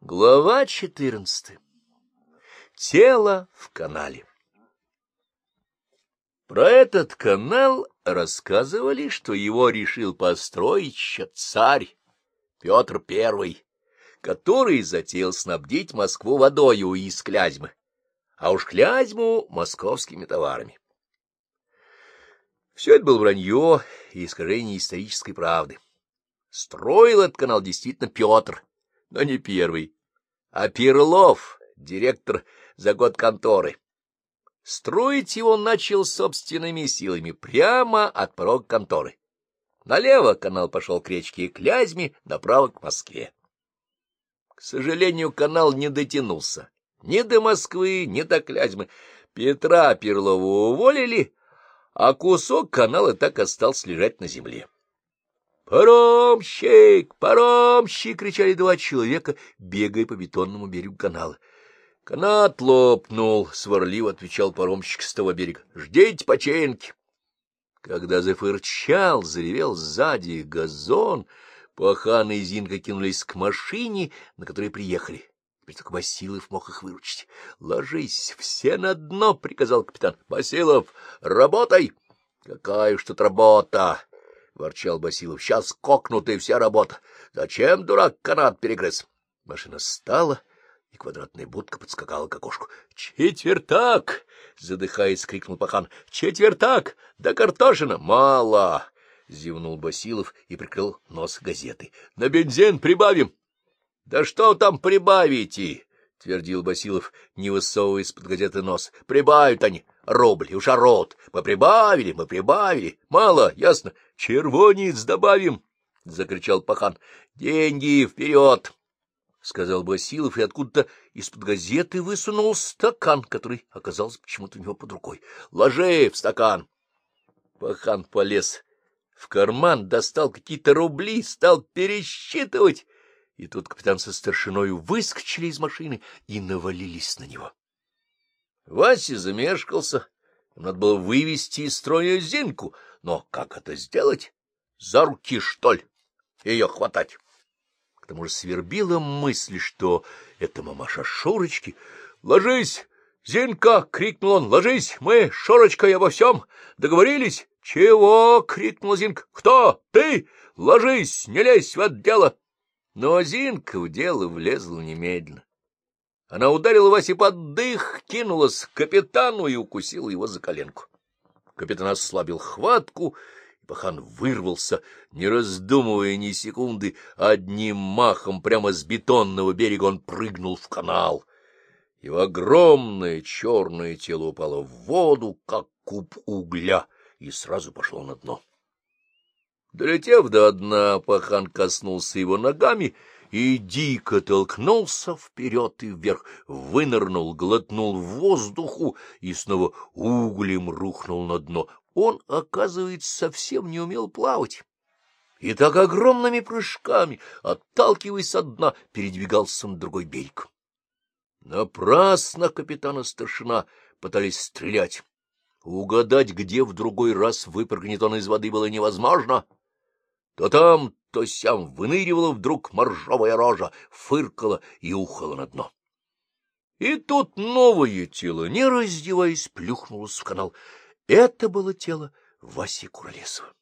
Глава четырнадцатая. Тело в канале. Про этот канал рассказывали, что его решил построить еще царь Петр I, который затеял снабдить Москву водою из Клязьмы, а уж Клязьму — московскими товарами. Все это было вранье и искажение исторической правды. Строил этот канал действительно Петр, но не первый, а Перлов, директор за год конторы. Строить его начал собственными силами прямо от порога конторы. Налево канал пошел к речке Клязьме, направо к Москве. К сожалению, канал не дотянулся ни до Москвы, ни до Клязьмы. Петра Перлова уволили, а кусок канала так остался лежать на земле. «Паромщик! Паромщик!» — кричали два человека, бегая по бетонному берегу канала. «Канат лопнул!» — сварливо отвечал паромщик с того берега. «Ждите починки!» Когда зафырчал, заревел сзади газон, Пахан и Зинка кинулись к машине, на которой приехали. Теперь только Басилов мог их выручить. — Ложись, все на дно, — приказал капитан. — Басилов, работай! — Какая уж тут работа! — ворчал Басилов. — Сейчас кокнут, и вся работа. Зачем, дурак, канат перегрыз? Машина стала, и квадратная будка подскакала к окошку. — Четвертак! — задыхаясь, крикнул Пахан. — Четвертак! Да картошина! Мало! — зевнул Басилов и прикрыл нос газеты. — На бензин прибавим! — Да что там прибавите? — твердил Басилов, не высовываясь под газеты нос. — Прибавят они рубль, уж орот. Мы прибавили, мы прибавили. Мало, ясно. Червонец добавим, — закричал Пахан. — Деньги вперед! — сказал Басилов, и откуда-то из-под газеты высунул стакан, который оказался почему-то у него под рукой. — Ложи в стакан! Пахан полез в карман, достал какие-то рубли, стал пересчитывать — и тут капитан со старшиною выскочили из машины и навалились на него. Вася замешкался. Надо было вывести из строя Зинку. Но как это сделать? За руки, что ли? Ее хватать. К тому же свербила мысль, что это мамаша Шурочки. — Ложись, Зинка! — крикнул он. — Ложись! Мы, Шурочкой, обо всем договорились? — Чего? — крикнул Зинка. — Кто? Ты? Ложись, не лезь в это дело! Но Зинка в дело влезла немедленно. Она ударила Васе под дых, кинулась к капитану и укусила его за коленку. Капитан ослабил хватку, и пахан вырвался, не раздумывая ни секунды, одним махом прямо с бетонного берега он прыгнул в канал. Его огромное черное тело упало в воду, как куб угля, и сразу пошло на дно. Долетев до дна, пахан коснулся его ногами и дико толкнулся вперед и вверх, вынырнул, глотнул воздуху и снова углем рухнул на дно. Он, оказывается, совсем не умел плавать. И так огромными прыжками, отталкиваясь от дна, передвигался на другой берег. Напрасно капитана старшина пытались стрелять. Угадать, где в другой раз выпрыгнет он из воды, было невозможно — то там, то сям выныривала вдруг моржовая рожа, фыркала и ухала на дно. И тут новое тело, не раздеваясь, плюхнулось в канал. Это было тело Васи Куролесова.